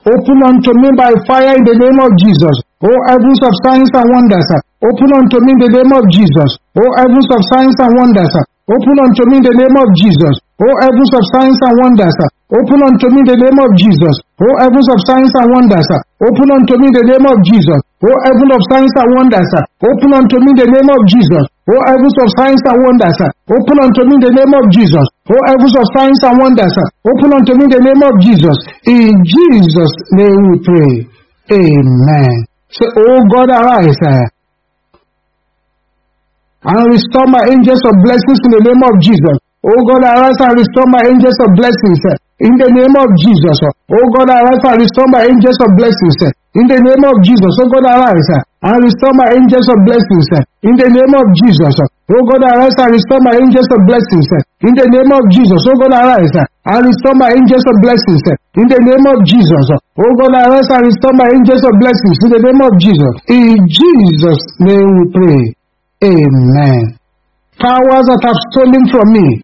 open unto me by fire in the name of Jesus. O heavens of signs and wonders, open unto me in the name of Jesus. O heavens of signs and wonders, open unto me in the name of Jesus. O heavens of signs and wonders, open unto me in the name of Jesus. O heavens of signs and wonders, open unto me in the name of Jesus. O heaven of signs and wonders, open unto me in the name of Jesus. O heavens of signs and wonders, open unto me the name of Jesus. O heavens of signs and wonders, open unto me the name of Jesus. In Jesus' name we pray. Amen. Say, Oh God, arise and restore my angels of blessings in the name of Jesus. Oh God, arise and restore my angels of blessings in the name of Jesus. Oh God, arise and restore my angels of blessings in the name of Jesus. Oh God, arise and restore my angels of blessings in the name of Jesus. Oh God, arise and restore my angels of blessings in the name of Jesus. Oh God, arise and restore my angels of blessings in the name of Jesus. Oh God, arise and restore my angels of blessings in the name of Jesus. In Jesus' name we pray. Amen. Powers that have stolen from me,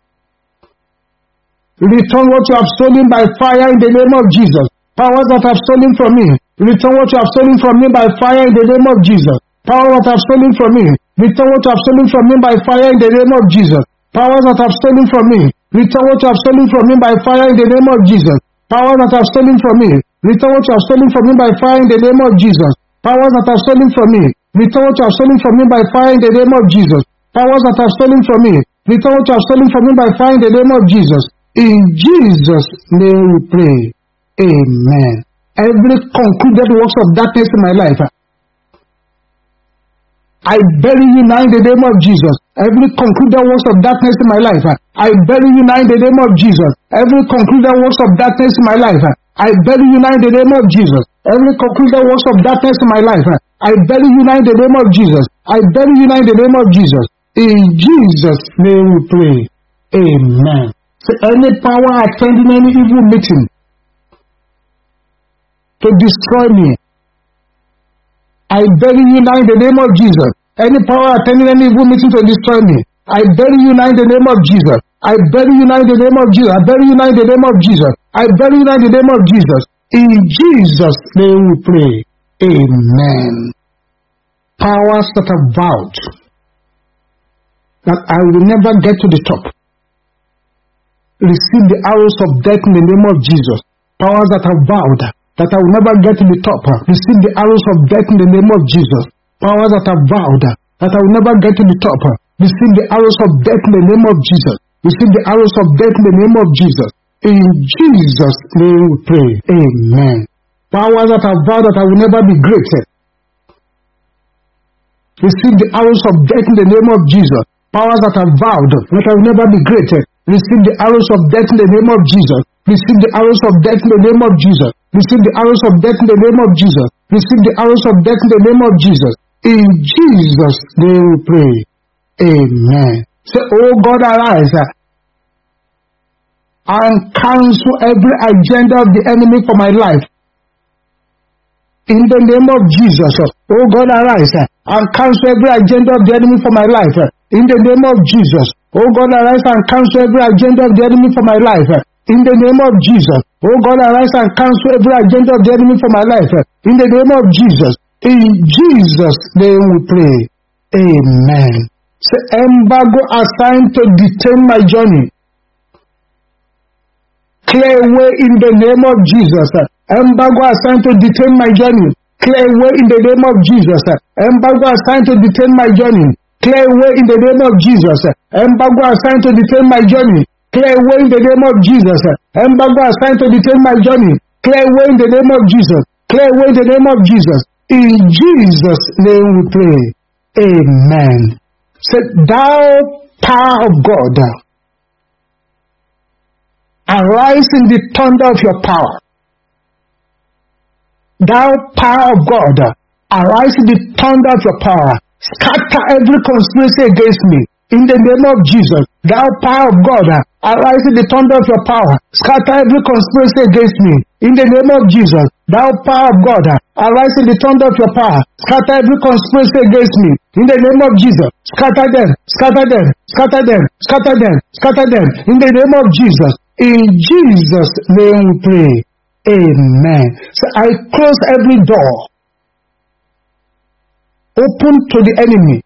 return what you have stolen by fire in the name of Jesus. Powers that have stolen from me, return what you have stolen from me by fire in the name of Jesus. Powers that have stolen from me, return what you have stolen from me by fire in the name of Jesus. Powers that have stolen from me, return what you have stolen from me by fire in the name of Jesus. Powers that have stolen from me, return what you have stolen from me by fire in the name of Jesus. Powers that have stolen from me, return what you have stolen from me by fire in the name of Jesus. Powers that have stolen from me, return what you have stolen from me by fire in the name of Jesus. In Jesus' name we pray. Amen. Every concluded works of darkness in my life, I bury you now in the name of Jesus. Every concluded works of darkness in my life, I bury you now in the name of Jesus. Every concluded works of darkness in my life, I bury you now in the name of Jesus. Every concluded works of darkness in my life, I bury you now in the name of Jesus. I bury you now in the name of Jesus. In Jesus' name we pray. Amen. Any power attending any evil meeting to destroy me, I bury you now in the name of Jesus. Any power attending any evil meeting to destroy me, I bury you now in the name of Jesus. I bury you now in the name of Jesus. I bury you now in the name of Jesus. I bury you now in the name of Jesus. In Jesus' name we pray. Amen. Powers that have vowed that I will never get to the top. Receive the arrows of death in the name of Jesus. Powers that have vowed that I will never get to the top. Receive the arrows of death in the name of Jesus. Powers that have vowed that I will never get to the top. Receive the arrows of death in the name of Jesus. Receive the arrows of death in the name of Jesus. In Jesus' name we pray. Amen. Powers that have vowed that I will never be great. Receive the arrows of death in the name of Jesus. Powers that have vowed that I will never be great. Receive the arrows of death in the name of Jesus. Receive the arrows of death in the name of Jesus. Receive the arrows of death in the name of Jesus. Receive the arrows of death in the name of Jesus. In Jesus' name we pray. Amen. Say, Oh God, arise and cancel every agenda of the enemy for my life. In the name of Jesus, oh God, arise and cancel every agenda of the enemy for my life. In the name of Jesus, oh God, arise and cancel every agenda of the enemy for my life. In the name of Jesus, oh God, arise and cancel every agenda of the enemy for my life. In the name of Jesus, in Jesus' name we pray. Amen. Say, embargo assigned to detain my journey. Clear way in the name of Jesus. Embargo assigned to detain my journey. Clear way in the name of Jesus. Embargo assigned to detain my journey. Clear way in the name of Jesus. Embargo assigned to detain my journey. Clear way in the name of Jesus. Embargo assigned to detain my journey. Clear way in the name of Jesus. Clear way in the name of Jesus. In Jesus' name we pray. Amen. Say, thou power of God, arise in the thunder of your power. Thou power of God, arise in the thunder of your power. Scatter every conspiracy against me. In the name of Jesus, thou power of God, uh, arise in the thunder of your power. Scatter every conspiracy against me. In the name of Jesus, thou power of God, uh, arise in the thunder of your power. Scatter every conspiracy against me. In the name of Jesus, scatter them, scatter them, scatter them, scatter them, scatter them. In the name of Jesus, in Jesus' name we pray. Amen. So I close every door open to the enemy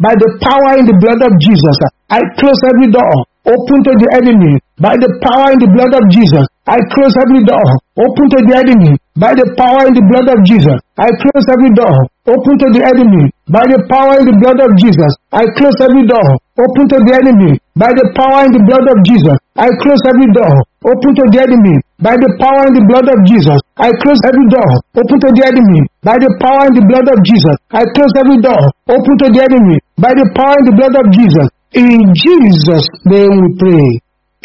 by the power in the blood of Jesus. I close every door open to the enemy by the power in the blood of Jesus. I close every door open to the enemy by the power in the blood of Jesus. I close every door open to the enemy by the power in the blood of Jesus. I close every door open to the enemy by the power in the blood of Jesus. I close every door open to the enemy by the power in the blood of Jesus. I close every door open to the enemy by the power in the blood of Jesus. I close every door open to the enemy by the power in the blood of Jesus. In Jesus' name we pray.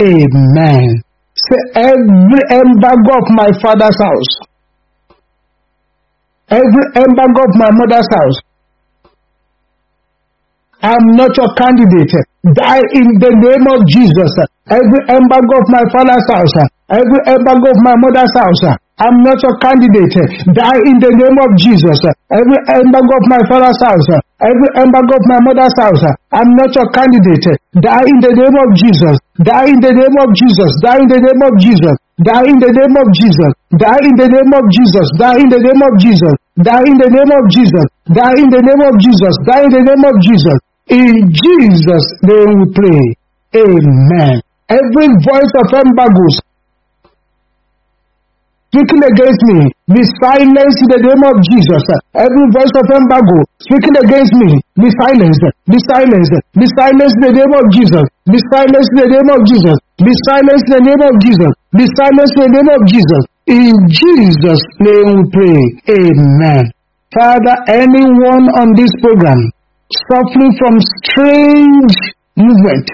Amen. Every embargo of my father's house, every embargo of my mother's house, I'm not your candidate. Die in the name of Jesus. Every embargo of my father's house, every embargo of my mother's house, I'm not your candidate. Die in the name of Jesus. Every embargo of my father's house, every embargo of my mother's house, I'm not your candidate. Die in the name of Jesus. Die in the name of Jesus. Die in the name of Jesus. Die in the name of Jesus. Die in the name of Jesus. Die in the name of Jesus. Die in the name of Jesus. Die in the name of Jesus. Die in the name of Jesus. In Jesus' name we pray. Amen. Every voice of embargoes speaking against me, be silenced in the name of Jesus. Every voice of embargo speaking against me, be silenced, be silenced, be silenced in the name of Jesus. Be silenced in the name of Jesus. Be silenced in the name of Jesus. Be silenced in the name of Jesus. In Jesus' name we pray. Amen. Father, anyone on this program suffering from strange movement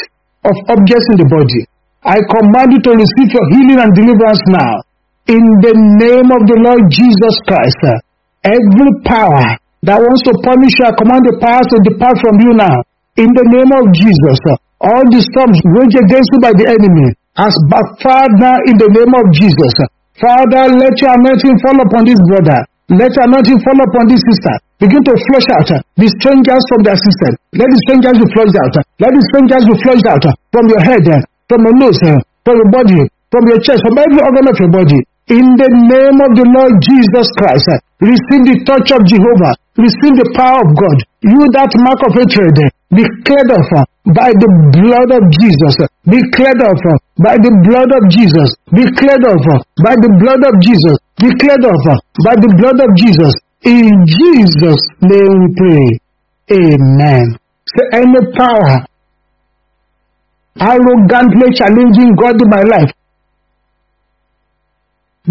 of objects in the body, I command you to receive your healing and deliverance now. In the name of the Lord Jesus Christ, every power that wants to punish you, I command the powers to depart from you now. In the name of Jesus, all the storms waged against you by the enemy has backfired now in the name of Jesus. Father, let your anointing fall upon this brother. Let your anointing fall upon this sister. Begin to flush out the strangers from their system. Let the strangers be flushed out. Let the strangers be flushed out from your head, from your nose, from your body, from your chest, from every organ of your body. In the name of the Lord Jesus Christ, receive the touch of Jehovah. Receive the power of God. You that mark of hatred, be cleared off uh, by the blood of Jesus. Be cleared off uh, by the blood of Jesus. Be cleared off uh, by the blood of Jesus. Be cleared off by the blood of Jesus. In Jesus' name we pray. Amen. Say any power arrogantly challenging God in my life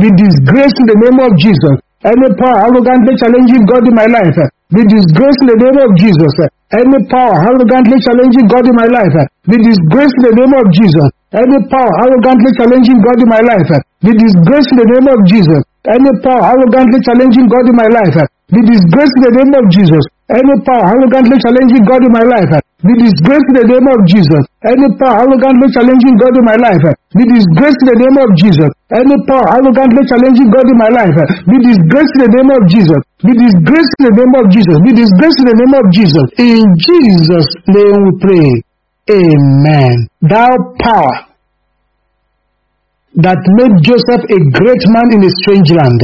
be disgraced in the name of Jesus. Any power arrogantly challenging God in my life, be disgraced in the name of Jesus. Any power arrogantly challenging God in my life, be disgraced in the name of Jesus. Any power arrogantly challenging God in my life, be disgraced in the name of Jesus. Any power arrogantly challenging God in my life, be disgraced in the name of Jesus. Any power arrogantly challenging God in my life, be disgraced in the name of Jesus. Any power arrogantly challenging God in my life, be disgraced in the name of Jesus. Any power arrogantly challenging God in my life, be disgraced in the name of Jesus. Be disgraced in the name of Jesus. Be disgraced in the name of Jesus. In Jesus' name we pray. Amen. Thou power that made Joseph a great man in a strange land.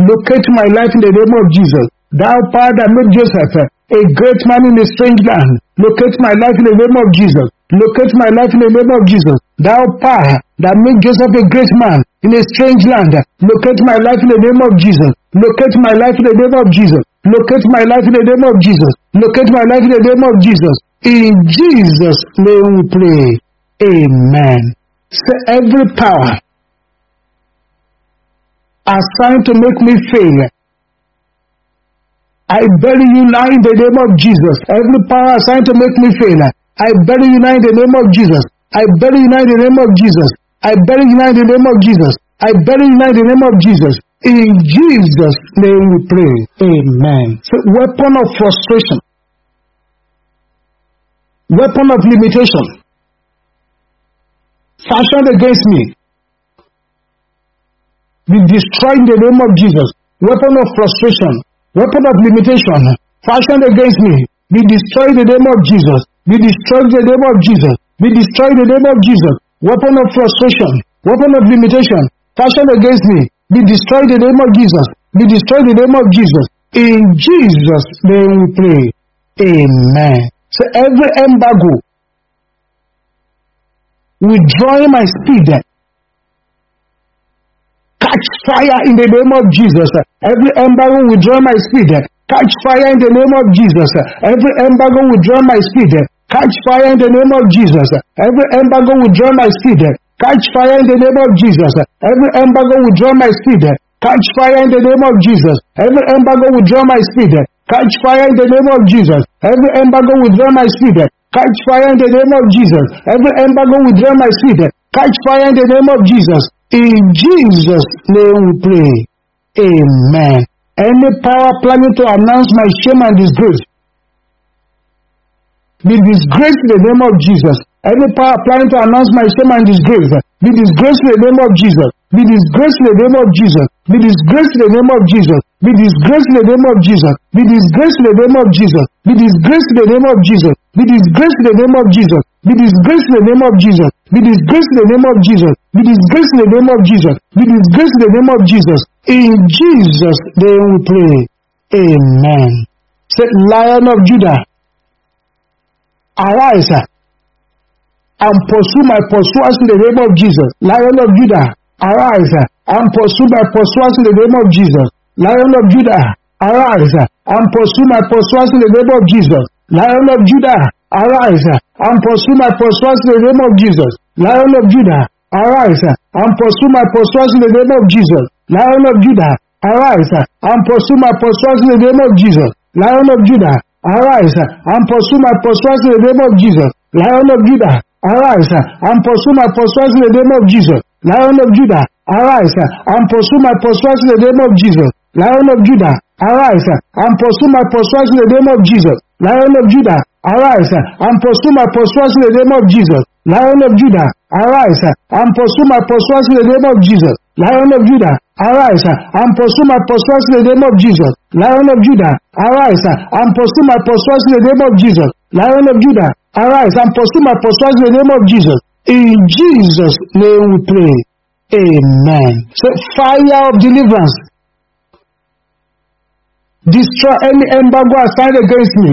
Locate my life in the name of Jesus. Thou power that made Joseph a great man in a strange land. Locate my life in the name of Jesus. Locate my life in the name of Jesus. Thou power that made Joseph a great man in a strange land. Locate my life in the name of Jesus. Locate my life in the name of Jesus. Locate my life in the name of Jesus. Locate my life in the name of Jesus. In Jesus' name we pray. Amen. Say every power assigned to make me fail. I bury you now in the name of Jesus. Every power assigned to make me fail. I bury you now in the name of Jesus. I bury you now in the name of Jesus. I bury you now in the name of Jesus. I bury you now in the name of Jesus. In Jesus' name we pray. Amen. So weapon of frustration. Weapon of limitation. Fashioned against me. Be destroyed in the name of Jesus. Weapon of frustration. Weapon of limitation. Fashioned against me. Be destroyed in the name of Jesus. Be destroyed in the name of Jesus. Be destroyed in the name of Jesus. Weapon of frustration. Weapon of limitation. Fashioned against me. Be destroyed in the name of Jesus. Be destroyed in the name of Jesus. In Jesus' name we pray. Amen. So every embargo withdrawing my speed catch fire in the name of Jesus. Every embargo withdrawing my speed catch fire in the name of Jesus. Every embargo withdrawing my speed catch fire in the name of Jesus. Every embargo withdrawing my speed catch fire in the name of Jesus. Every embargo withdraw my speed. Catch fire in the name of Jesus. Every embargo withdraw my speed. Catch fire in the name of Jesus. Every embargo withdraw my speed. Catch fire in the name of Jesus. Every embargo withdraw my speed. Catch fire in the name of Jesus. In Jesus' name we pray. Amen. Any power planning to announce my shame and disgrace be disgraced in the name of Jesus. Any power planning to announce my shame and disgrace, be disgraced in the name of Jesus. Be disgraced in the name of Jesus. Be disgraced in the name of Jesus. Be disgraced in the name of Jesus. Be disgraced in the name of Jesus. Be disgraced in the name of Jesus. Be disgraced in the name of Jesus. Be disgraced in the name of Jesus. Be disgraced in the name of Jesus. Be disgraced in the name of Jesus. Be disgraced in the name of Jesus. In Jesus' name we pray. Amen. Say, Lion of Judah, arise and pursue my pursuers in the name of Jesus. Lion of Judah, arise and pursue my pursuers in the name of Jesus. Lion of Judah, arise and pursue my pursuers in the name of Jesus. Lion of Judah, arise and pursue my pursuers in the name of Jesus. Lion of Judah, arise and pursue my pursuers in the name of Jesus. Lion of Judah, arise and pursue my pursuers in the name of Jesus. Lion of Judah, arise and pursue my pursuers in the name of Jesus. Lion of Judah, arise and pursue my pursuers in the name of Jesus. Lion of Judah, arise and pursue my pursuers in the name of Jesus. Lion of Judah, arise and pursue my pursuers in the name of Jesus. Lion of Judah, arise and pursue my pursuers in the name of Jesus. Lion of Judah, arise and pursue my pursuers in the name of Jesus. Lion of Judah, arise and pursue my pursuers in the name of Jesus. Lion of Judah, arise and pursue my pursuers in the name of Jesus. Lion of Judah, arise and pursue my pursuers in the name of Jesus. In Jesus' name we pray. Amen. So fire of deliverance. Destroy any embargo assigned against me.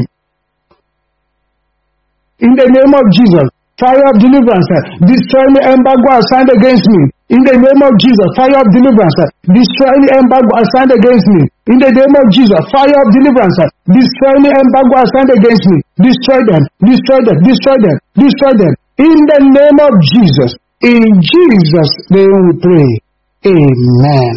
In the name of Jesus. Fire of deliverance. Destroy any embargo assigned against me. In the name of Jesus. Fire of deliverance. Destroy any embargo assigned against me. In the name of Jesus. Fire of deliverance. Destroy any embargo assigned against me. Destroy them. Destroy them. Destroy them. Destroy them. In the name of Jesus. In Jesus' name we pray. Amen.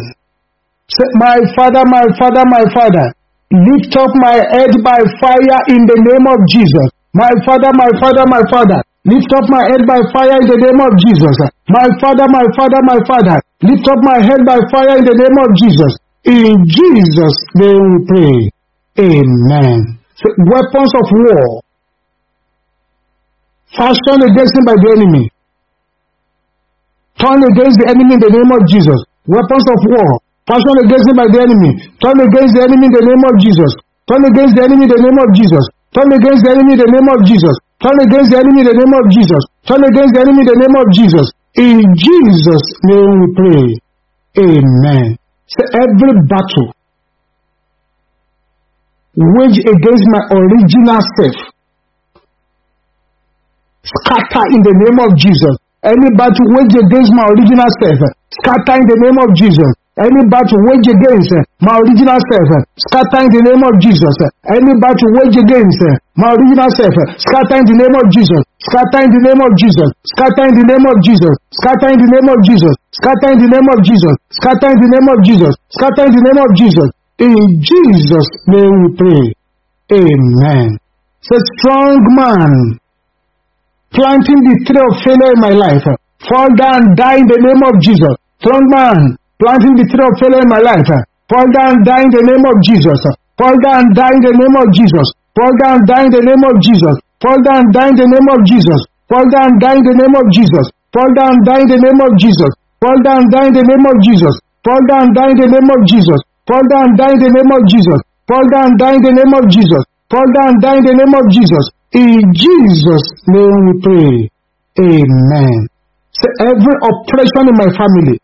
Say, my Father, my Father, my Father, lift up my head by fire in the name of Jesus. My Father, my Father, my Father, lift up my head by fire in the name of Jesus. My Father, my Father, my Father, lift up my head by fire in the name of Jesus. In Jesus' name we pray. Amen. So, weapons of war fashioned against him by the enemy. Turn against the enemy in the name of Jesus. Weapons of war fashioned against him by the enemy. Turn against the enemy in the name of Jesus. Turn against the enemy in the name of Jesus. Turn against the enemy in the name of Jesus. Turn against the enemy in the name of Jesus. Turn against the enemy in the name of Jesus. In Jesus' name we pray. Amen. So every battle wage against my original self scatter in the name of Jesus. Any battle wage against my original self scatter in the name of Jesus. Any battle wage against uh, my original self, uh, scatter in the name of Jesus. Any battle wage against my original self, scatter in the name of Jesus. Scatter in the name of Jesus. Scatter in the name of Jesus. Scatter in the name of Jesus. Scatter in the name of Jesus. Scatter in the name of Jesus. Scatter in the name of Jesus. In Jesus' name we pray. Amen. Say, strong man planting the tree of failure in my life. Fall down, die in the name of Jesus. Strong man planting the tree of failure in my life. Fall down, die in the name of Jesus. Fall down, die in the name of Jesus. Fall down, die in the name of Jesus. Fall down, die in the name of Jesus. Fall down, die in the name of Jesus. Fall down, die in the name of Jesus. Fall down, die in the name of Jesus. Fall down, die in the name of Jesus. Fall down, die in the name of Jesus. Fall down, die in the name of Jesus. Fall down, die in the name of Jesus. In Jesus' name we pray. Amen. Say every oppression in my family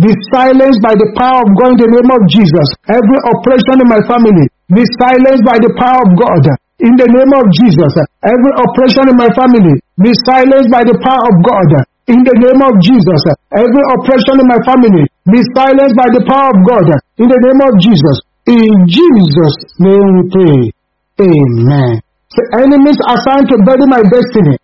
be silenced by the power of God in the name of Jesus. Every oppression in my family be silenced by the power of God in the name of Jesus. Every oppression in my family be silenced by the power of God in the name of Jesus. Every oppression in my family be silenced by the power of God in the name of Jesus. In Jesus' name we pray. Amen. Say enemies assigned to bury my destiny.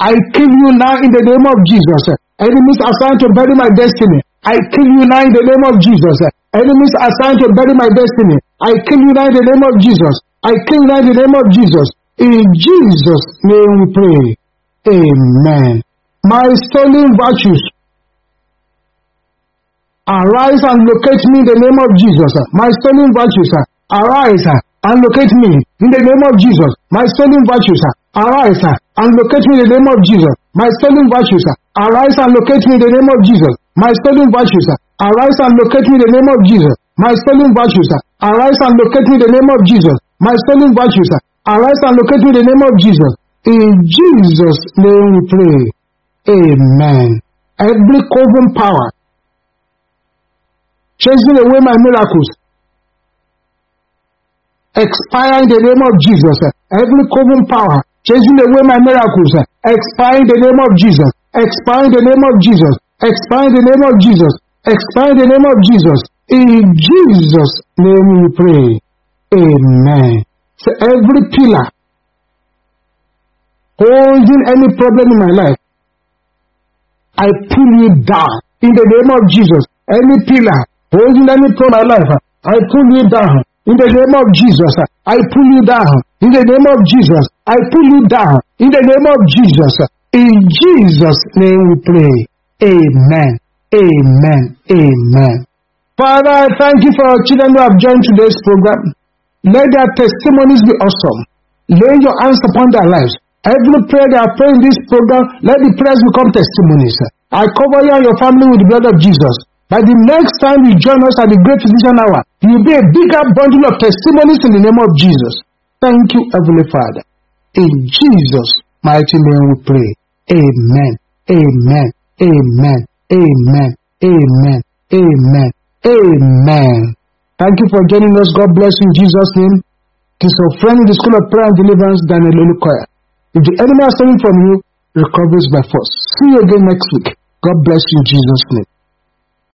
I kill you now in the name of Jesus. Enemies assigned to bury my destiny. I kill you now in the name of Jesus. Enemies assigned to bury my destiny. I kill you now in the name of Jesus. I kill you now in the name of Jesus. In Jesus' name we pray. Amen. My stolen virtues arise and locate me in the name of Jesus. My stolen virtues arise and locate me in the name of Jesus. My stolen virtues arise and locate me in the name of Jesus. My stolen virtues arise and locate me in the name of Jesus. My stolen virtues arise and locate me in the name of Jesus. My stolen virtues arise and locate me in the name of Jesus. My stolen virtues arise and locate me in the name of Jesus. In Jesus' name we pray. Amen. Every coven power chasing away my miracles expire in the name of Jesus. Every coven power chasing away my miracles expire in the name of Jesus. In the name of Jesus. In the name of Jesus. In the name of Jesus. In Jesus' name we pray. Amen. So every pillar holding any problem in my life, I pull you down in the name of Jesus. Any pillar holding any problem in my life, I pull you down in the name of Jesus. I pull you down in the name of Jesus. I pull you down in the name of Jesus. In Jesus' name we pray. Amen. Amen. Amen. Father, I thank you for our children who have joined today's program. Let their testimonies be awesome. Lay your hands upon their lives. Every prayer they are praying this program, let the prayers become testimonies. I cover you and your family with the blood of Jesus. By the next time you join us at the Great Physician Hour, you will be a bigger bundle of testimonies in the name of Jesus. Thank you, Heavenly Father. In Jesus' mighty name we pray. Amen. Amen. Amen. Amen. Amen. Amen. Amen. Thank you for joining us. God bless you in Jesus' name. It is your friend in the School of Prayer and Deliverance, Daniel Olukoya. If the enemy is stealing from you, recovers by force. See you again next week. God bless you in Jesus' name.